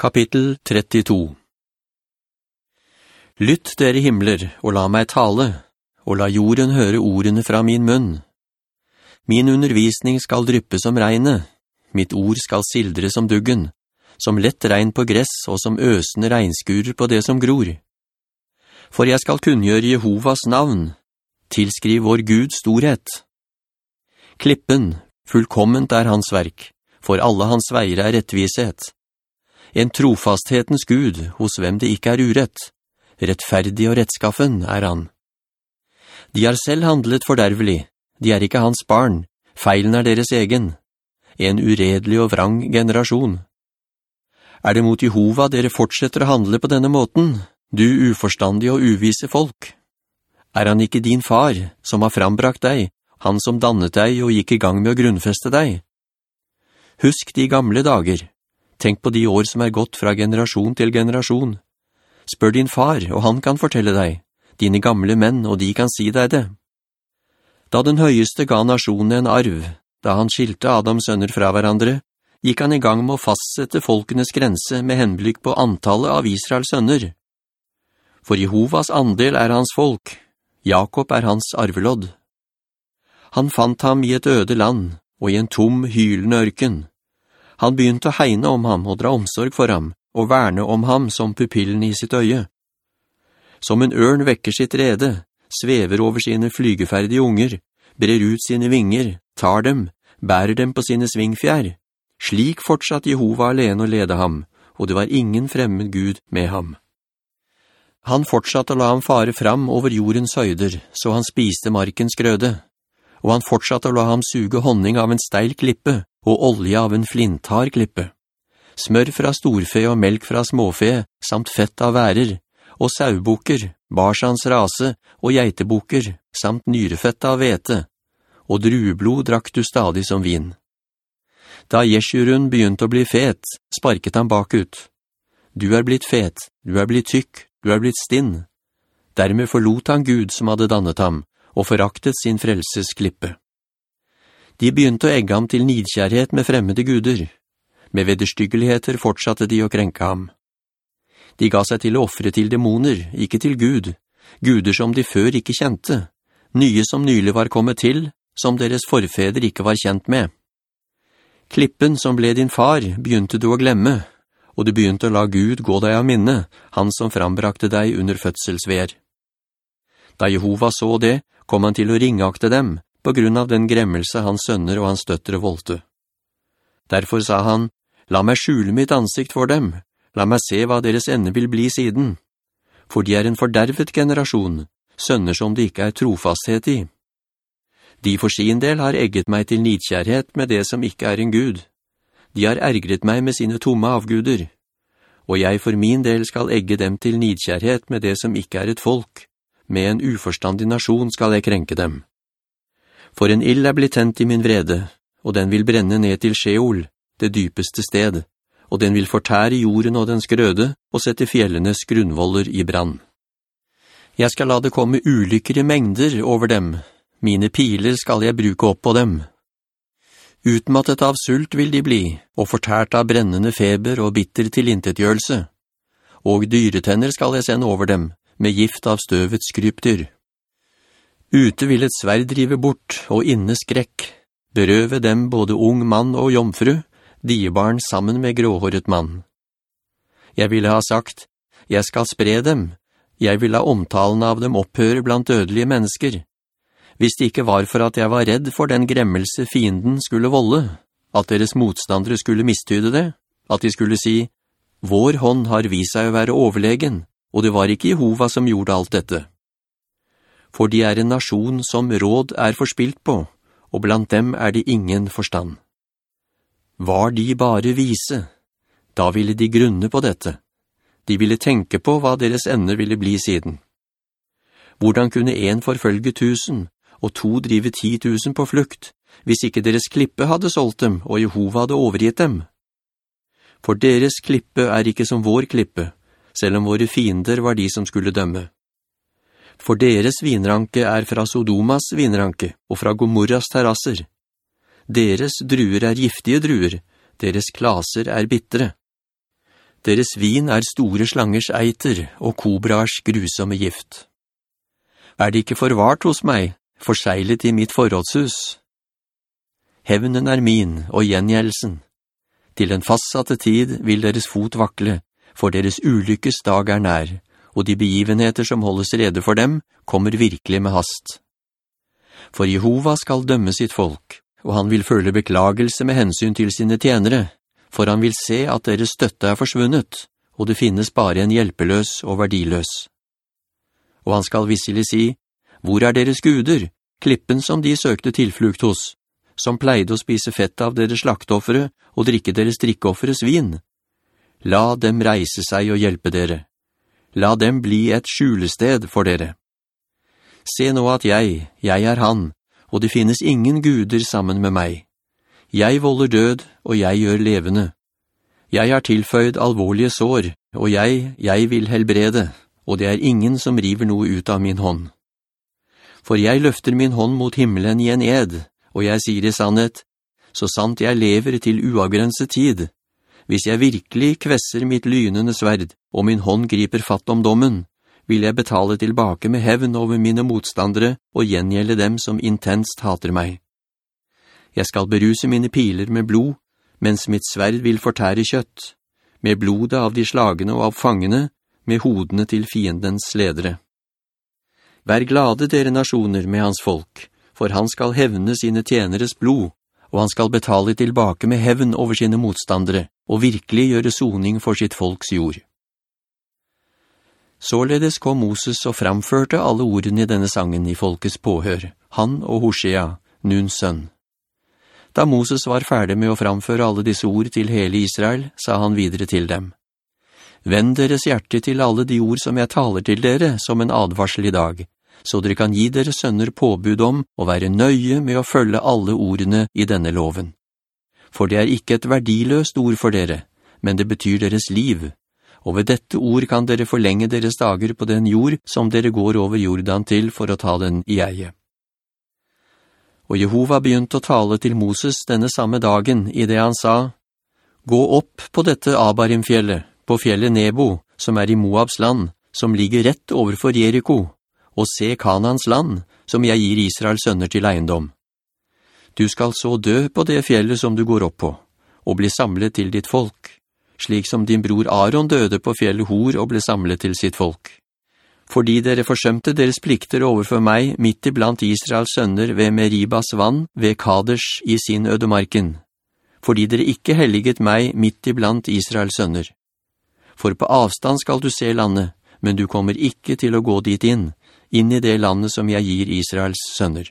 Kapittel 32 Lytt dere himler, og la meg tale, og la jorden høre ordene fra min munn. Min undervisning skal dryppe som regnet, mitt ord skal sildre som duggen, som lett regn på gress og som øsende regnskurer på det som gror. For jeg skal kunngjøre Jehovas navn, tilskriv vår Gud storhet. Klippen, fullkomment er hans verk, for alle hans veier er rettviset en trofasthetens Gud hos hvem det ikke er urett. Rettferdig og rettskaffen er han. De har selv handlet fordervelig, de er ikke hans barn, feilen er deres egen. En uredelig og vrang generasjon. Er det mot Jehova dere fortsetter å handle på denne måten, du uforstandige og uvise folk? Er han ikke din far, som har frambrakt deg, han som dannet deg og gikk i gang med å grunnfeste deg? Husk de gamle dager, Tenk på de år som er gått fra generasjon til generasjon. Spør din far, og han kan fortelle deg, dine gamle menn, og de kan si deg det. Da den høyeste ga nasjonen en arv, da han skilte Adams sønner fra hverandre, gikk han i gang med å fastsette folkenes grense med henblikk på antallet av Israels sønner. For Jehovas andel er hans folk, Jakob er hans arvelodd. Han fant ham i et øde land, og i en tom, hylende ørken. Han begynte å hegne om ham og dra omsorg for ham, og verne om ham som pupillen i sitt øye. Som en ørn vekker sitt rede, svever over sine flygeferdige unger, brer ut sine vinger, tar dem, bærer dem på sine svingfjær. Slik fortsatt Jehova alene å lede ham, og det var ingen fremmed Gud med ham. Han fortsatte å la ham fare fram over jordens høyder, så han spiste markens grøde, og han fortsatte å la ham suge honning av en steil klippe, og olje av en flintarklippe. Smør fra storfe og melk fra småfe, samt fett av værer, og sauboker, barsans rase og geiteboker, samt nyrefett av vete, og drueblod drakk du stadig som vin. Da Jeshurun begynte å bli fet, sparket han bakut. Du er blitt fet, du er blitt tykk, du er blitt stinn. Dermed forlot han Gud som hadde dannet ham, og foraktet sin frelses klippe. De begynte å egge ham til nidkjærhet med fremmede guder. Med vederstyggeligheter fortsatte de å krenke ham. De ga seg til å offre til dæmoner, ikke til Gud, guder som de før ikke kjente, nye som nylig var kommet til, som deres forfeder ikke var kjent med. Klippen som ble din far begynte du å glemme, og du begynte å la Gud gå deg av minne, han som frambrakte deg under fødselsver. Da Jehova så det, kom han til å ringakte dem, på grunn av den gremmelse hans sønner og hans døttere voldte. Derfor sa han, «La meg skjule mitt ansikt for dem, la meg se hva deres ende vil bli siden, for de er en fordervet generasjon, sønner som de ikke er trofasthet i. De for sin del har egget meg til nidkjærhet med det som ikke er en Gud. De har ergret meg med sine tomme avguder, og jeg for min del skal egge dem til nidkjærhet med det som ikke er et folk. Med en uforstandig nasjon skal jeg krenke dem.» For en ild er blitt tent i min vrede, og den vil brenne ned til Sheol, det dypeste sted, og den vil fortære jorden og dens grøde, og sette fjellenes grunnvoller i brand. Jeg skal la det komme ulykker i mengder over dem, mine piler skal jeg bruke opp på dem. Utmattet av sult vil de bli, og fortært av brennende feber og bitter tilintetgjørelse. Og dyretenner skal jeg sende over dem, med gift av støvets skrypdyr. Ute vil et sverd drive bort, og inne skrekk, berøve dem både ung mann og jomfru, diebarn sammen med gråhåret mann. Jeg ville ha sagt, jeg skal spre dem, jeg vil ha omtalen av dem opphøre blant dødelige mennesker. Hvis det ikke var for at jeg var redd for den gremmelse fienden skulle volde, at deres motstandere skulle mistyde det, at de skulle si, «Vår hånd har vist seg å være overlegen, og det var ikke Jehova som gjorde alt dette.» For de er en nasjon som råd er forspilt på, og blant dem er det ingen forstand. Var de bare vise, da ville de grunne på dette. De ville tenke på hva deres ende ville bli siden. Hvordan kunne en forfølge tusen, og to drive ti tusen på flukt, hvis ikke deres klippe hadde solgt dem, og Jehova hadde overgitt dem? For deres klippe er ikke som vår klippe, selv om våre fiender var de som skulle dømme for deres vinranke er fra Sodomas vinranke og fra Gomorras terrasser. Deres druer er giftige druer, deres klaser er bittre. Deres vin er store slangers eiter og kobraers grusomme gift. Er det ikke forvart hos meg, forseglet i mitt forrådshus? Hevnen er min og gjengjelsen. Til den fastsatte tid vil deres fot vakle, for deres ulykkes dag er nær, og de begivenheter som holdes rede for dem, kommer virkelig med hast. For Jehova skal dømme sitt folk, og han vil føle beklagelse med hensyn til sine tjenere, for han vil se at deres støtte er forsvunnet, og det finnes bare en hjelpeløs og verdiløs. Og han skal visselig si, «Hvor er deres guder, klippen som de søkte tilflukt hos?» som pleide å spise fett av deres slaktoffere og drikke deres drikkeofferes vin. La dem reise seg og hjelpe dere. La dem bli et skjulested for dere. Se nå at jeg, jeg er han, og det finnes ingen guder sammen med meg. Jeg volder død, og jeg gjør levende. Jeg har tilføyd alvorlige sår, og jeg, jeg vil helbrede, og det er ingen som river noe ut av min hånd. For jeg løfter min hånd mot himmelen i en ed, og jeg sier i sannhet, så sant jeg lever til uavgrenset tid, hvis jeg virkelig kvesser mitt lynende sverd, og min hånd griper fatt om dommen, vil jeg betale tilbake med hevn over mine motstandere og gjengjelde dem som intenst hater meg. Jeg skal beruse mine piler med blod, mens mitt sverd vil fortære kjøtt, med blodet av de slagene og av fangene, med hodene til fiendens ledere. Vær glade dere nasjoner med hans folk, for han skal hevne sine tjeneres blod, og han skal betale tilbake med hevn over sine motstandere, og virkelig gjøre soning for sitt folks jord. Således kom Moses og framførte alle ordene i denne sangen i folkets påhør, han og Hosea, Nuns sønn. Da Moses var ferdig med å framføre alle disse ord til hele Israel, sa han videre til dem. Vend deres hjerte til alle de ord som jeg taler til dere som en advarsel i dag, så dere kan gi deres sønner påbud om å være nøye med å følge alle ordene i denne loven. For det er ikke et verdiløst ord for dere, men det betyr deres liv, og ved dette ord kan dere forlenge deres dager på den jord som dere går over Jordan til for å ta den i eie. Og Jehova begynte å tale til Moses denne samme dagen i det han sa, «Gå opp på dette Abarim-fjellet, på fjellet Nebo, som er i Moabs land, som ligger rett overfor Jericho, og se Kanans land, som jeg gir Israels sønner til eiendom. Du skal så dø på det fjellet som du går opp på, og bli samlet til ditt folk, slik som din bror Aaron døde på fjellet Hor og ble samlet til sitt folk. Fordi dere forsømte deres plikter overfor meg midt iblant Israels sønner ved Meribas vann ved Kaders i sin ødemarken, fordi dere ikke helliget meg midt iblant Israels sønner. For på avstand skal du se landet, men du kommer ikke til å gå dit inn, inn i det landet som jeg gir Israels sønner.